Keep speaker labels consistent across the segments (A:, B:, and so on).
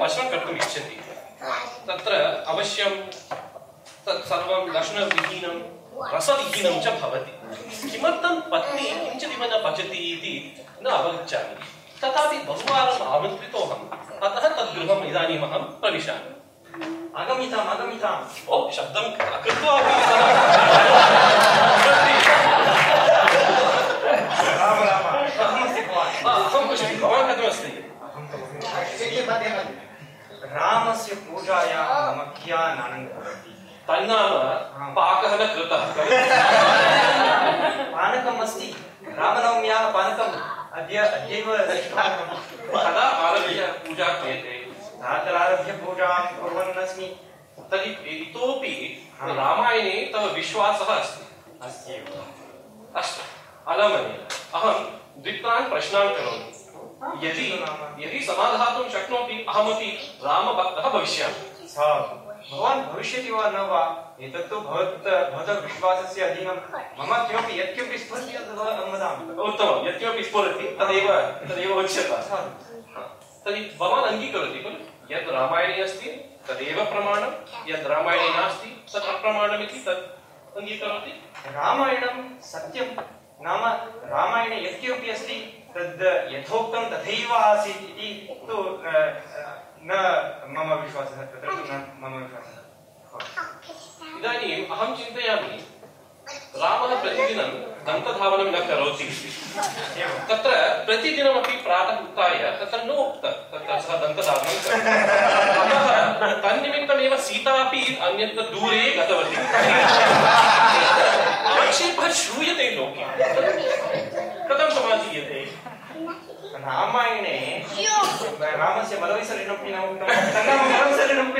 A: पचनं कर्तुम् इच्छति तत्र अवश्यं तत्सर्वं लशुनविहीनं रसविहीनं च भवति। किमर्थं पत्नी किञ्चिदिव न पचति इति न अवगच्छामि। तथापि बहुवारम् आमन्त्रितोऽहम् अतः तद्गृहम् इदानीमहं प्रविशामि।
B: आगमिताम् आगमिताम्।
A: ओ शब्दं कृत्वा अपि सः
B: राम राम कथमस्ति भवान्
A: आ, अहं कुशली भवान् कथमस्ति
B: रामस्य पूजायां मम कियान् आनन्दः भवति।
A: तन्नाम पाकः न कृतः।
B: पानकम् अस्ति। रामनवम्याः पानकम् अद्य अद्यैव
A: कदा आरभ्य पूजा क्रियते?
B: प्रातरारभ्य पूजां कुर्वन् अस्मि
A: तर्हि इतोपि रामायणे तव विश्वासः अस्ति।
B: अस्ति एव
A: अस्तु अलमने अहं द्वित्रान् प्रश्नान् करोमि। यदि यदि समाधातुं शक्नोति अहमपि रामभक्तः भविष्यामि।
B: सा भवान् भविष्यति वा न वा एतत्तु भवत् भवतः विश्वासस्य अधीनं। मम किमपि यत्किमपि स्फुरति तद् अहं वदामि।
A: उत्तमं यत्किमपि स्फुरति तदेव तदेव उच्यते। तर्हि भवान् अङ्गीकरोति खलु यत् रामायणे अस्ति तदेव प्रमाणं यत् रामायणे नास्ति तत् अप्रमाणमिति तत् अङ्गीकरोति।
B: रामायणं सत्यं नाम रामायणे यत्किमपि अस्ति तद् यथोक्तं तथैव आसीत् इति तु न मम विश्वासः तत्र तु न मम विश्वासः।
A: इदानीम् अहं चिन्तयामि रामः प्रतिदिनं दन्तधावनं न करोति। तत्र प्रतिदिनमपि प्रातः उत्थाय तत्र न उक्त तत्र सः दन्तधावनं अतः तन्निमित्तमेव सीता अपि अन्यत्र दूरे गतवती आक्षेपः श्रूयते लोके कथं समाधीयते
B: रामायणे रामस्य मलविसर्जनमपि न उक्तं तन्नाम मलविसर्जनमपि न कृतं कृतं वा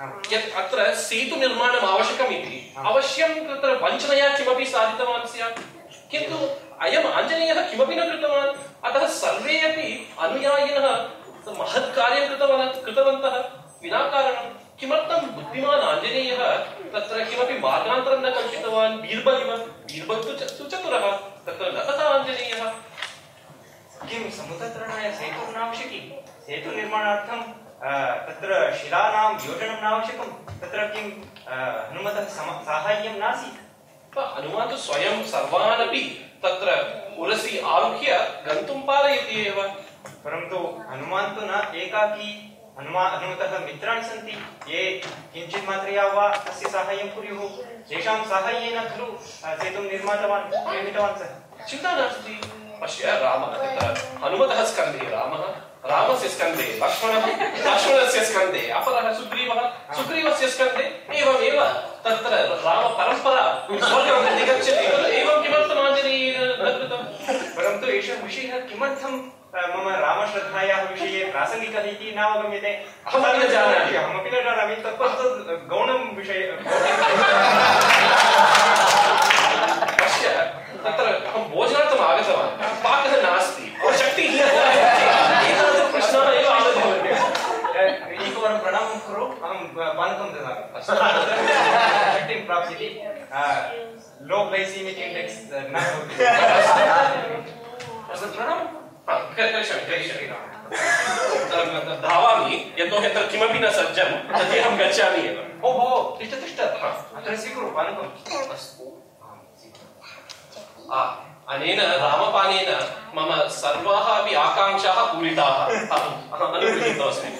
A: यत् अत्र सेतुनिर्माणम् आवश्यकम् इति अवश्यं तत्र वञ्चनया किमपि साधितवान् स्यात्। किन्तु अयम् आञ्जनेयः किमपि न कृतवान्, अतः सर्वे अपि अनुयायिनः महत् कार्यं कृतवान्, कृतवन्तः। विना कारणं किमर्थं बुद्धिमान् आञ्जनेयः तत्र किमपि मार्गान्तरं न कल्पितवान्? बीर्बल् इव बीर्बल् तु सुचतुरः, तत्र न तथा आञ्जनेयः।
B: किं समुद्रतरणाय सेतुः नावश्यकी सेतुनिर्माणार्थं तत्र शिलानां योजनं नावश्यकं। तत्र किं हनुमतः साहाय्यं नासीत्।
A: हनुमान् तु स्वयं सर्वानपि तत्र उरसि आरुह्य गन्तुं पारयति एव।
B: परन्तु हनुमान् तु न एकाकी हनुमा हनुमतः मित्राणि सन्ति। ये किञ्चित् मात्रया वा तस्य साहाय्यं कुर्युः। तेषां साहाय्येन खलु सेतुं निर्मातवान् निर्मितवान् सः।
A: चिन्ता नास्ति। पश्य रामः तत्र हनुमतः स्कन्धे रामः। रामस्य स्कन्धे लक्ष्मणः लक्ष्मणस्य स्कन्धे अपरः सुग्रीवः सुग्रीवस्य स्कन्धे एवमेव तत्र रामपरम्परा स्वर्गं प्रति गच्छति एवं किमर्थम् न कृतम्
B: परन्तु एषः विषयः किमर्थं मम रामश्रद्धायाः विषये प्रासङ्गिकः इति नावगम्यते?
A: अहमपि न जानामि।
B: अहमपि न जानामि तत्परन्तु गौणं विषय
A: पश्य तत्र अहं भोजनार्थम् आगतवान्।
B: भवति
A: अस्तु प्रणम्। हा, क- करिष्यामि करिष्यामि धावामि यतोहि अत्र किमपि न सज्जं तर्हि अहं गच्छामि एव
B: ओ भो तिष्ठ तिष्ठ। अत्र स्वीकुरु पानकम्
A: अस्तु अनेन रामपानेन मम सर्वाः अपि आकाङ्क्षाः पूरिताः। अहम् अहम् अनुगृहीतोऽस्मि